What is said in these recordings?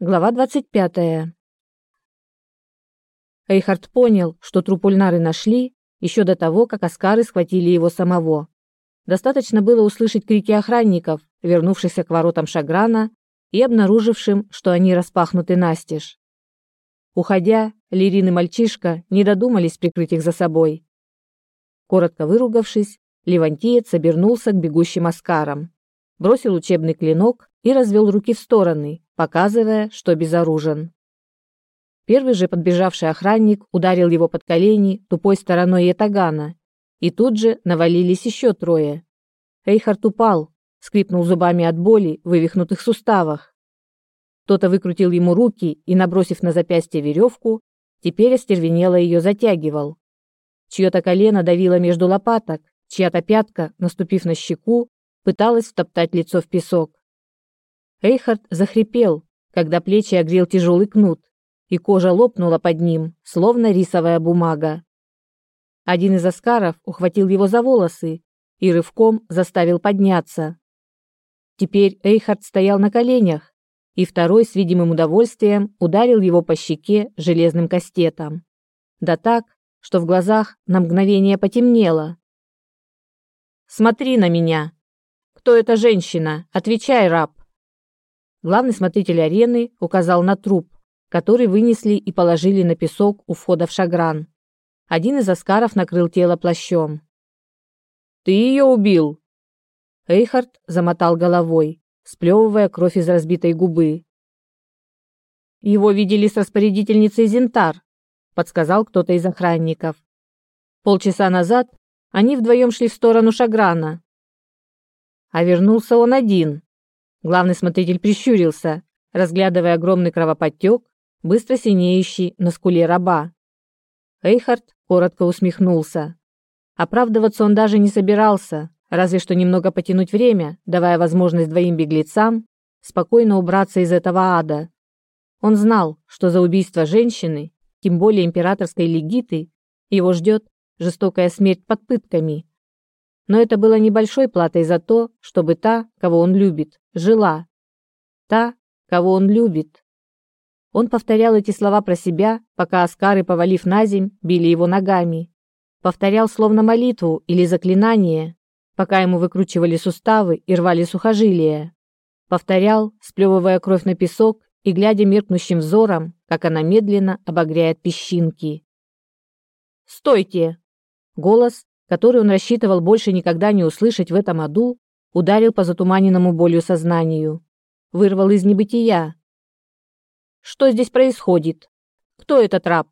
Глава 25. Эйхард понял, что труп Ульнары нашли еще до того, как аскары схватили его самого. Достаточно было услышать крики охранников, вернувшихся к воротам Шаграна и обнаружившим, что они распахнуты настежь. Уходя, Лирин и мальчишка не додумались прикрыть их за собой. Коротко выругавшись, Левантиец обернулся к бегущим аскарам, бросил учебный клинок и развел руки в стороны, показывая, что безоружен. Первый же подбежавший охранник ударил его под колени тупой стороной ятагана, и тут же навалились еще трое. Эйхард упал, скрипнул зубами от боли в вывихнутых суставах. Кто-то выкрутил ему руки и, набросив на запястье веревку, теперь остервенело ее затягивал. Чье-то колено давило между лопаток, чья-то пятка, наступив на щеку, пыталась втоптать лицо в песок. Эйхард захрипел, когда плечи огрел тяжелый кнут, и кожа лопнула под ним, словно рисовая бумага. Один из аскаров ухватил его за волосы и рывком заставил подняться. Теперь Эйхард стоял на коленях, и второй с видимым удовольствием ударил его по щеке железным кастетом. Да так, что в глазах на мгновение потемнело. «Смотри на меня! Кто эта женщина? Отвечай, раб!» Главный смотритель арены указал на труп, который вынесли и положили на песок у входа в шагран. Один из аскаров накрыл тело плащом. «Ты ее убил!» Эйхард замотал головой, сплевывая кровь из разбитой губы. «Его видели с распорядительницей Зентар», — подсказал кто-то из охранников. Полчаса назад они вдвоем шли в сторону Шаграна. А вернулся он один, Главный смотритель прищурился, разглядывая огромный кровоподтек, быстро синеющий на скуле раба. Эйхард коротко усмехнулся. Оправдываться он даже не собирался, разве что немного потянуть время, давая возможность двоим беглецам спокойно убраться из этого ада. Он знал, что за убийство женщины, тем более императорской легиты, его ждет жестокая смерть под пытками, но это было небольшой платой за то, чтобы та, кого он любит, жила. Та, кого он любит. Он повторял эти слова про себя, пока аскары, повалив на земь, били его ногами. Повторял словно молитву или заклинание, пока ему выкручивали суставы и рвали сухожилия. Повторял, сплевывая кровь на песок и глядя меркнущим взором, как она медленно обогряет песчинки. «Стойте!» Голос, который он рассчитывал больше никогда не услышать в этом аду, ударил по затуманенному болью сознанию, вырвал из небытия. Что здесь происходит? Кто этот раб?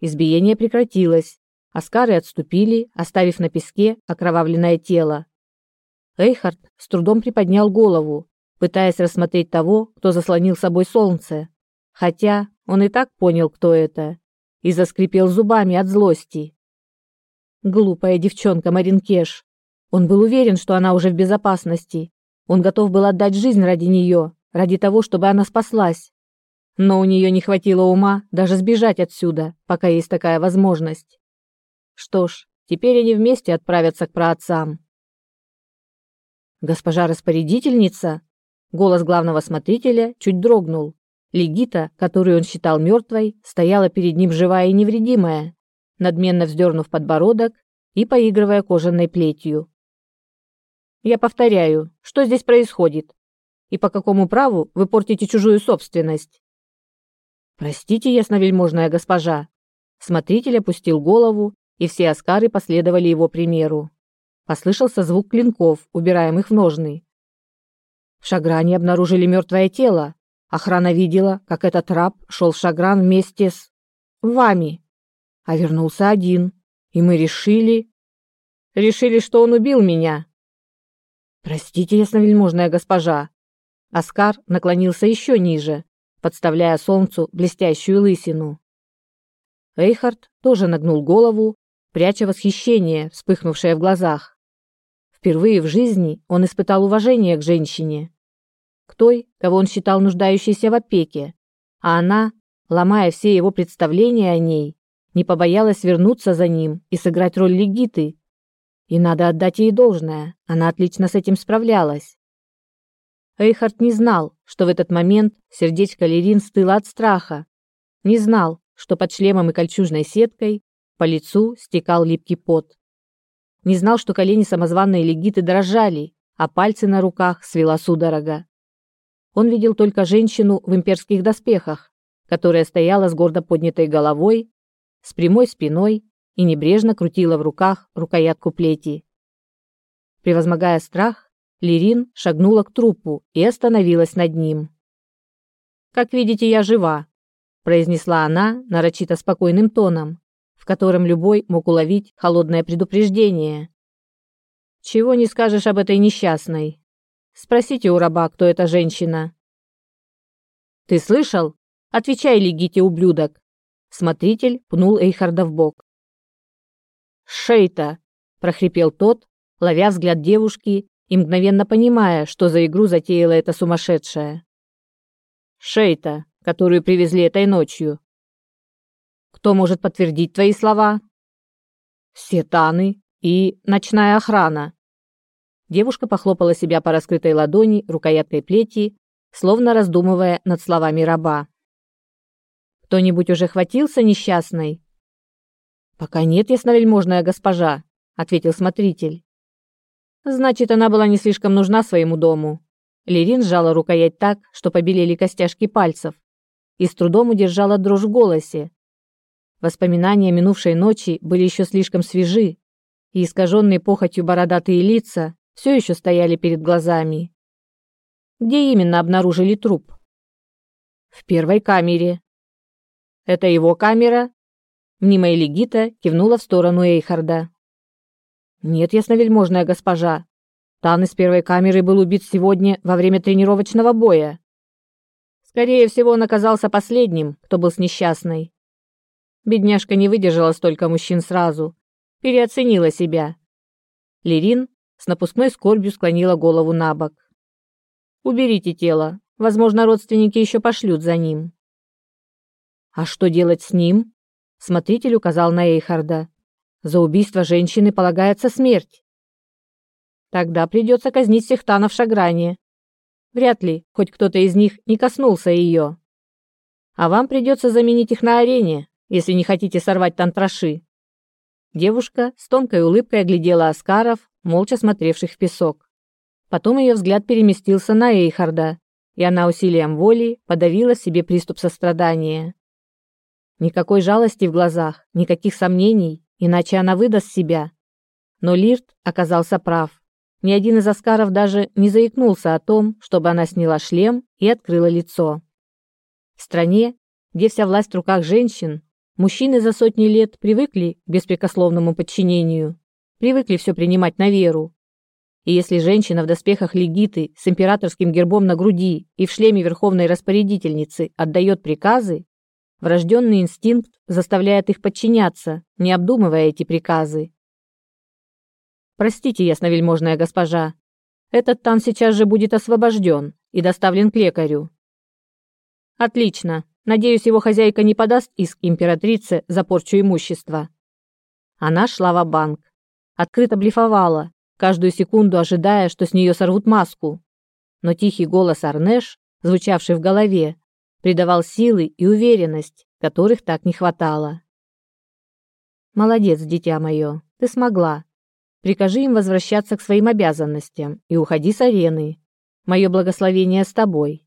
Избиение прекратилось. Аскары отступили, оставив на песке окровавленное тело. Эйхард с трудом приподнял голову, пытаясь рассмотреть того, кто заслонил собой солнце, хотя он и так понял, кто это, и заскрипел зубами от злости. Глупая девчонка Маринкеш. Он был уверен, что она уже в безопасности. Он готов был отдать жизнь ради нее, ради того, чтобы она спаслась. Но у нее не хватило ума даже сбежать отсюда, пока есть такая возможность. Что ж, теперь они вместе отправятся к праотцам. Госпожа распорядительница, голос главного смотрителя чуть дрогнул. Легита, которую он считал мертвой, стояла перед ним живая и невредимая надменно вздернув подбородок и поигрывая кожаной плетью. «Я повторяю, что здесь происходит? И по какому праву вы портите чужую собственность?» «Простите, ясновельможная госпожа». Смотритель опустил голову, и все аскары последовали его примеру. Послышался звук клинков, убираемых в ножны. В Шагране обнаружили мертвое тело. Охрана видела, как этот раб шел в Шагран вместе с... вами а вернулся один. И мы решили... Решили, что он убил меня. Простите, ясновельможная госпожа. Оскар наклонился еще ниже, подставляя солнцу блестящую лысину. Эйхард тоже нагнул голову, пряча восхищение, вспыхнувшее в глазах. Впервые в жизни он испытал уважение к женщине, к той, кого он считал нуждающейся в опеке, а она, ломая все его представления о ней, не побоялась вернуться за ним и сыграть роль легиты. И надо отдать ей должное, она отлично с этим справлялась. Эйхард не знал, что в этот момент сердечко Лерин стыло от страха. Не знал, что под шлемом и кольчужной сеткой по лицу стекал липкий пот. Не знал, что колени самозванной легиты дрожали, а пальцы на руках свела судорога. Он видел только женщину в имперских доспехах, которая стояла с гордо поднятой головой, с прямой спиной и небрежно крутила в руках рукоятку плети. Превозмогая страх, Лирин шагнула к трупу и остановилась над ним. «Как видите, я жива», – произнесла она нарочито спокойным тоном, в котором любой мог уловить холодное предупреждение. «Чего не скажешь об этой несчастной? Спросите у раба, кто эта женщина». «Ты слышал? Отвечай, легите, ублюдок!» Смотритель пнул Эйхарда в бок. «Шейта!» – прохрипел тот, ловя взгляд девушки и мгновенно понимая, что за игру затеяла эта сумасшедшая. Шейта, которую привезли этой ночью. Кто может подтвердить твои слова? Сетаны и ночная охрана. Девушка похлопала себя по раскрытой ладони рукояткой плети, словно раздумывая над словами раба. Кто-нибудь уже хватился несчастной? Пока нет, ясновельможная госпожа, ответил смотритель. Значит, она была не слишком нужна своему дому. Лерин сжала рукоять так, что побелели костяшки пальцев, и с трудом удержала дрожь в голосе. Воспоминания минувшей ночи были еще слишком свежи, и искаженные похотью бородатые лица все еще стояли перед глазами. Где именно обнаружили труп? В первой камере. Это его камера? Мнимая Легита кивнула в сторону Эйхарда. Нет, ясновельможная госпожа. Тан из первой камеры был убит сегодня во время тренировочного боя. Скорее всего, он оказался последним, кто был с несчастной. Бедняжка не выдержала столько мужчин сразу, переоценила себя. Лерин с напускной скорбью склонила голову на бок. Уберите тело, возможно, родственники еще пошлют за ним. А что делать с ним? Смотритель указал на Эйхарда. За убийство женщины полагается смерть. Тогда придется казнить всех танов в Шагране. Вряд ли хоть кто-то из них не коснулся ее. А вам придется заменить их на арене, если не хотите сорвать тантраши. Девушка с тонкой улыбкой оглядела Аскаров, молча смотревших в песок. Потом ее взгляд переместился на Эйхарда, и она усилием воли подавила себе приступ сострадания. Никакой жалости в глазах, никаких сомнений, иначе она выдаст себя. Но Лирт оказался прав. Ни один из аскаров даже не заикнулся о том, чтобы она сняла шлем и открыла лицо. В стране, где вся власть в руках женщин, мужчины за сотни лет привыкли к беспрекословному подчинению, привыкли все принимать на веру. И если женщина в доспехах легиты с императорским гербом на груди и в шлеме верховной распорядительницы отдает приказы, Врожденный инстинкт заставляет их подчиняться, не обдумывая эти приказы. Простите, ясновельможная госпожа, этот тан сейчас же будет освобожден и доставлен к лекарю. Отлично. Надеюсь, его хозяйка не подаст иск императрице за порчу имущества. Она шла в банк открыто блефовала, каждую секунду ожидая, что с нее сорвут маску. Но тихий голос Арнеш, звучавший в голове, придавал силы и уверенность, которых так не хватало. Молодец, дитя мое, ты смогла. Прикажи им возвращаться к своим обязанностям и уходи с арены. Мое благословение с тобой.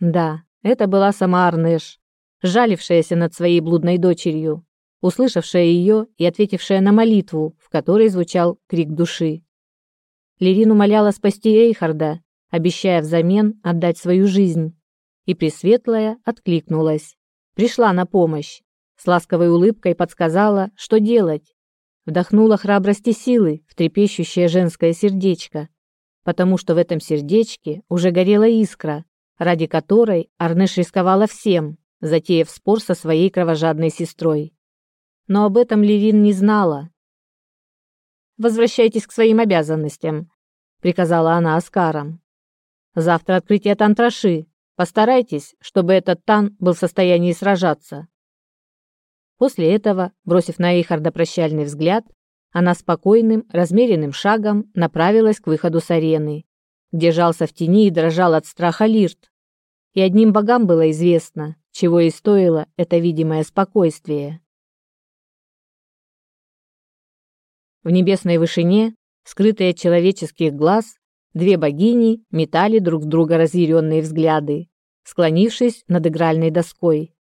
Да, это была сама Арнеш, жалившаяся над своей блудной дочерью, услышавшая ее и ответившая на молитву, в которой звучал крик души. Лерин умоляла спасти Эйхарда, обещая взамен отдать свою жизнь и Пресветлая откликнулась. Пришла на помощь. С ласковой улыбкой подсказала, что делать. Вдохнула храбрости силы в трепещущее женское сердечко, потому что в этом сердечке уже горела искра, ради которой Арнеш рисковала всем, затеяв спор со своей кровожадной сестрой. Но об этом Левин не знала. «Возвращайтесь к своим обязанностям», — приказала она Аскарам. «Завтра открытие тантраши, Постарайтесь, чтобы этот Тан был в состоянии сражаться. После этого, бросив на Эйхарда прощальный взгляд, она спокойным, размеренным шагом направилась к выходу с арены, где жался в тени и дрожал от страха Лирт. И одним богам было известно, чего и стоило это видимое спокойствие. В небесной вышине, скрытые от человеческих глаз, две богини метали друг в друга разъяренные взгляды, склонившись над игральной доской.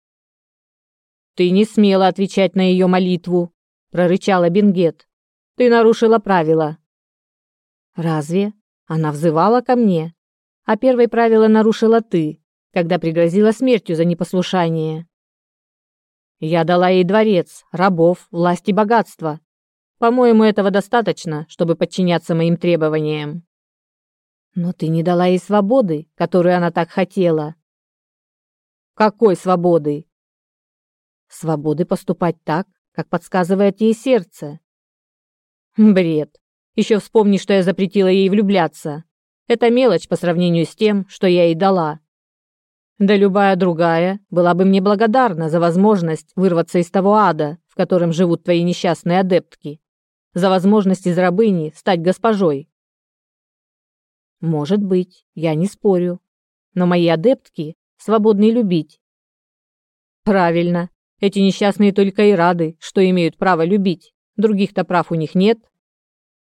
«Ты не смела отвечать на ее молитву», — прорычала Бенгет. «Ты нарушила правила». «Разве? Она взывала ко мне. А первое правило нарушила ты, когда пригрозила смертью за непослушание». «Я дала ей дворец, рабов, власть и богатство. По-моему, этого достаточно, чтобы подчиняться моим требованиям. Но ты не дала ей свободы, которую она так хотела. Какой свободы? Свободы поступать так, как подсказывает ей сердце. Бред. Еще вспомни, что я запретила ей влюбляться. Это мелочь по сравнению с тем, что я ей дала. Да любая другая была бы мне благодарна за возможность вырваться из того ада, в котором живут твои несчастные адептки за возможность из рабыни стать госпожой. Может быть, я не спорю. Но мои адептки свободны любить. Правильно. Эти несчастные только и рады, что имеют право любить. Других-то прав у них нет.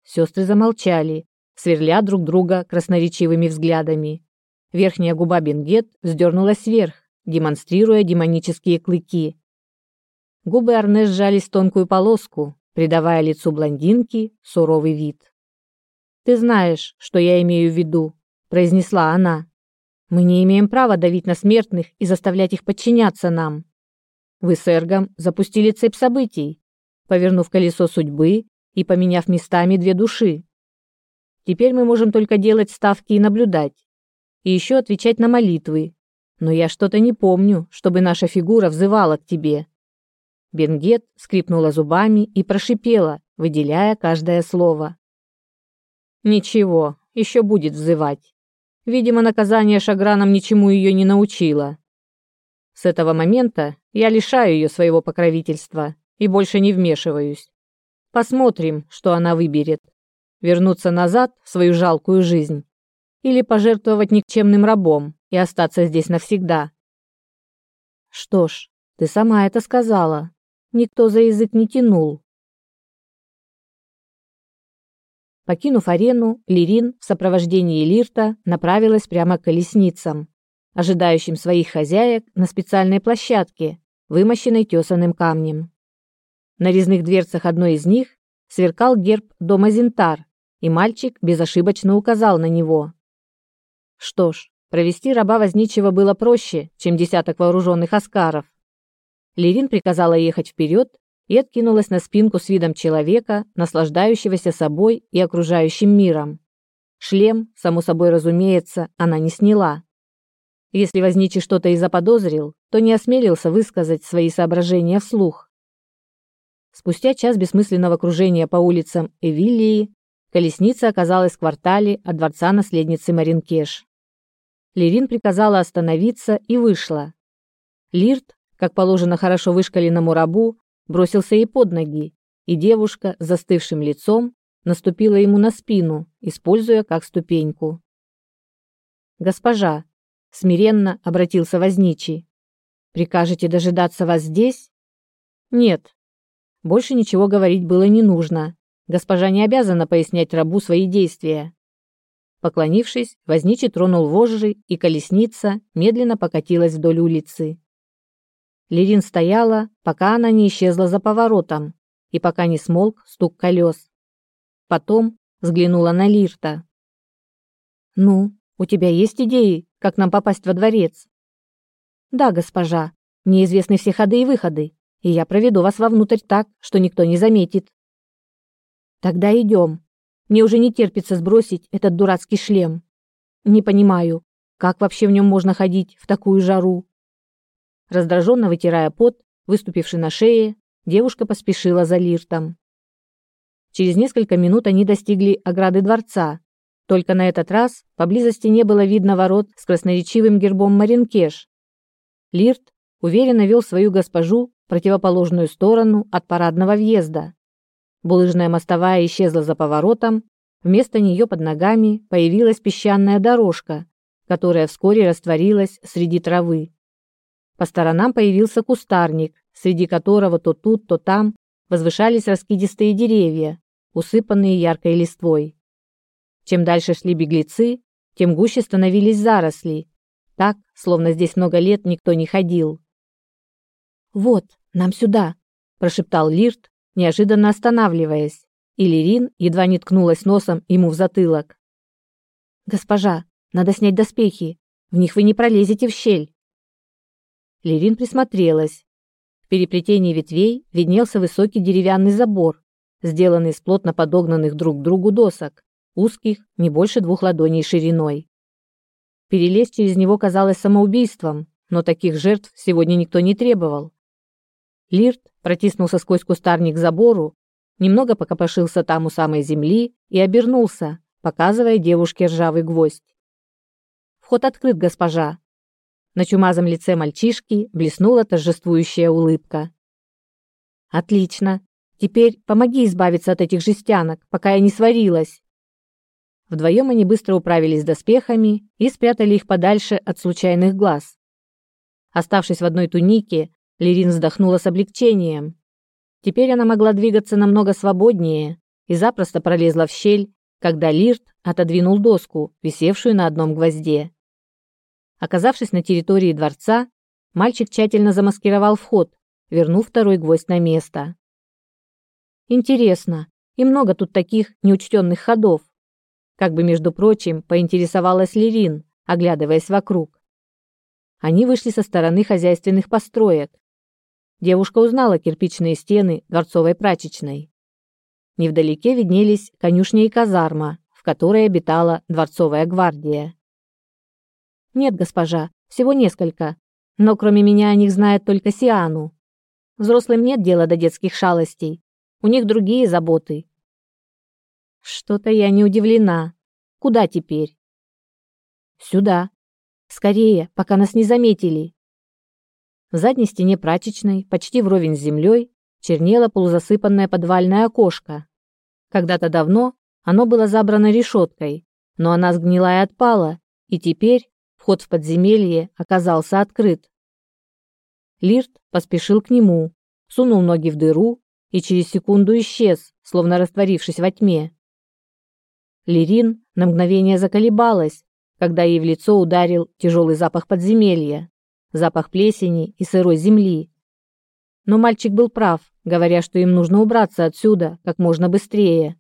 Сестры замолчали, сверля друг друга красноречивыми взглядами. Верхняя губа Бенгет вздернулась вверх, демонстрируя демонические клыки. Губы Арне сжались в тонкую полоску, придавая лицу блондинки суровый вид. «Ты знаешь, что я имею в виду», — произнесла она. «Мы не имеем права давить на смертных и заставлять их подчиняться нам. Вы с Эргом запустили цепь событий, повернув колесо судьбы и поменяв местами две души. Теперь мы можем только делать ставки и наблюдать, и еще отвечать на молитвы. Но я что-то не помню, чтобы наша фигура взывала к тебе. Бенгет скрипнула зубами и прошипела, выделяя каждое слово. «Ничего, еще будет взывать. Видимо, наказание Шаграном ничему ее не научило. С этого момента я лишаю ее своего покровительства и больше не вмешиваюсь. Посмотрим, что она выберет. Вернуться назад в свою жалкую жизнь или пожертвовать никчемным рабом и остаться здесь навсегда. Что ж, ты сама это сказала, Никто за язык не тянул. Покинув арену, Лирин в сопровождении Лирта направилась прямо к колесницам, ожидающим своих хозяек на специальной площадке, вымощенной тесаным камнем. На резных дверцах одной из них сверкал герб дома Зинтар, и мальчик безошибочно указал на него. Что ж, провести раба возничего было проще, чем десяток вооруженных аскаров. Лерин приказала ехать вперед и откинулась на спинку с видом человека, наслаждающегося собой и окружающим миром. Шлем, само собой разумеется, она не сняла. Если возничий что-то и заподозрил, то не осмелился высказать свои соображения вслух. Спустя час бессмысленного кружения по улицам Эвиллии, колесница оказалась в квартале от дворца наследницы Маринкеш. Лерин приказала остановиться и вышла. Лирт, как положено хорошо вышкаленному рабу, бросился ей под ноги, и девушка с застывшим лицом наступила ему на спину, используя как ступеньку. «Госпожа», — смиренно обратился возничий, — «прикажете дожидаться вас здесь?» «Нет». Больше ничего говорить было не нужно. Госпожа не обязана пояснять рабу свои действия. Поклонившись, возничий тронул вожжи, и колесница медленно покатилась вдоль улицы. Лерин стояла, пока она не исчезла за поворотом и пока не смолк стук колес. Потом взглянула на Лирта. «Ну, у тебя есть идеи, как нам попасть во дворец?» «Да, госпожа. Мне известны все ходы и выходы, и я проведу вас вовнутрь так, что никто не заметит». «Тогда идем. Мне уже не терпится сбросить этот дурацкий шлем. Не понимаю, как вообще в нем можно ходить в такую жару?» Раздраженно вытирая пот, выступивший на шее, девушка поспешила за Лиртом. Через несколько минут они достигли ограды дворца. Только на этот раз поблизости не было видно ворот с красноречивым гербом Маринкеш. Лирт уверенно вел свою госпожу в противоположную сторону от парадного въезда. Булыжная мостовая исчезла за поворотом, Вместо нее под ногами появилась песчаная дорожка, которая вскоре растворилась среди травы. По сторонам появился кустарник, среди которого то тут, то там возвышались раскидистые деревья, усыпанные яркой листвой. Чем дальше шли беглецы, тем гуще становились заросли, так, словно здесь много лет никто не ходил. «Вот, нам сюда», – прошептал Лирт, неожиданно останавливаясь, и Лирин едва не ткнулась носом ему в затылок. «Госпожа, надо снять доспехи, в них вы не пролезете в щель». Лирин присмотрелась. В переплетении ветвей виднелся высокий деревянный забор, сделанный из плотно подогнанных друг к другу досок, узких, не больше двух ладоней шириной. Перелезть через него казалось самоубийством, но таких жертв сегодня никто не требовал. Лирт протиснулся сквозь кустарник к забору, немного покопошился там у самой земли и обернулся, показывая девушке ржавый гвоздь. «Вход открыт, госпожа!» На чумазом лице мальчишки блеснула торжествующая улыбка. «Отлично! Теперь помоги избавиться от этих жестянок, пока я не сварилась!» Вдвоем они быстро управились доспехами и спрятали их подальше от случайных глаз. Оставшись в одной тунике, Лерин вздохнула с облегчением. Теперь она могла двигаться намного свободнее и запросто пролезла в щель, когда Лирт отодвинул доску, висевшую на одном гвозде. Оказавшись на территории дворца, мальчик тщательно замаскировал вход, вернув второй гвоздь на место. Интересно, и много тут таких неучтенных ходов. Как бы, между прочим, поинтересовалась Лерин, оглядываясь вокруг. Они вышли со стороны хозяйственных построек. Девушка узнала кирпичные стены дворцовой прачечной. Невдалеке виднелись конюшня и казарма, в которой обитала дворцовая гвардия. «Нет, госпожа, всего несколько, но кроме меня о них знает только Сиану. Взрослым нет дела до детских шалостей, у них другие заботы, что-то я не удивлена. Куда теперь? Сюда. Скорее, пока нас не заметили. В задней стене прачечной, почти вровень с землей, чернело полузасыпанное подвальное окошко. Когда-то давно оно было забрано решеткой, но она сгнила и отпала, и теперь вход в подземелье оказался открыт. Лирт поспешил к нему, сунул ноги в дыру и через секунду исчез, словно растворившись во тьме. Лерин на мгновение заколебалась, когда ей в лицо ударил тяжелый запах подземелья, запах плесени и сырой земли. Но мальчик был прав, говоря, что им нужно убраться отсюда как можно быстрее.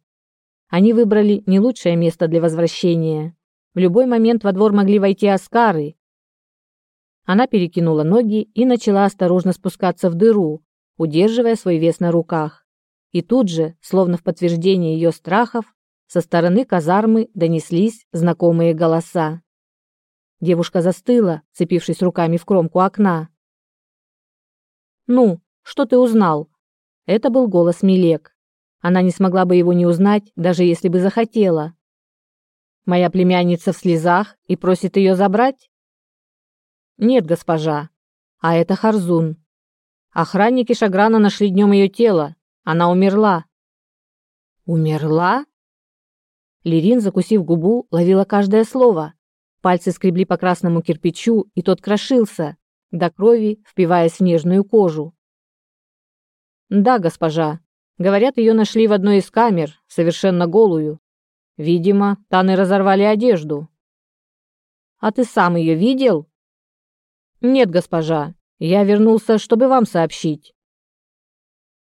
Они выбрали не лучшее место для возвращения. В любой момент во двор могли войти аскары. Она перекинула ноги и начала осторожно спускаться в дыру, удерживая свой вес на руках. И тут же, словно в подтверждение ее страхов, со стороны казармы донеслись знакомые голоса. Девушка застыла, цепившись руками в кромку окна. «Ну, что ты узнал?» Это был голос Милек. Она не смогла бы его не узнать, даже если бы захотела. «Моя племянница в слезах и просит ее забрать?» «Нет, госпожа. А это Харзун. Охранники Шаграна нашли днем ее тело. Она умерла». «Умерла?» Лерин, закусив губу, ловила каждое слово. Пальцы скребли по красному кирпичу, и тот крошился, до крови впиваясь в нежную кожу. «Да, госпожа. Говорят, ее нашли в одной из камер, совершенно голую. Видимо, Таны разорвали одежду». «А ты сам ее видел?» «Нет, госпожа. Я вернулся, чтобы вам сообщить».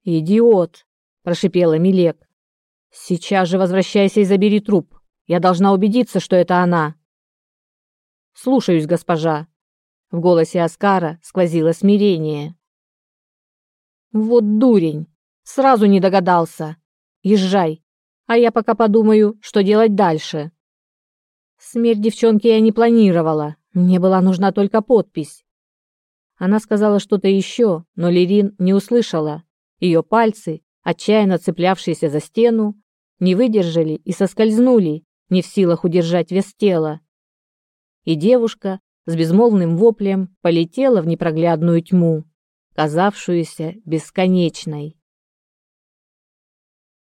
«Идиот!» – прошипела Милек. Сейчас же возвращайся и забери труп. Я должна убедиться, что это она. Слушаюсь, госпожа. В голосе Аскара сквозило смирение. Вот дурень. Сразу не догадался. Езжай. А я пока подумаю, что делать дальше. Смерть девчонки я не планировала. Мне была нужна только подпись. Она сказала что-то еще, но Лерин не услышала. Ее пальцы, отчаянно цеплявшиеся за стену, не выдержали и соскользнули, не в силах удержать вес тела. И девушка с безмолвным воплем полетела в непроглядную тьму, казавшуюся бесконечной.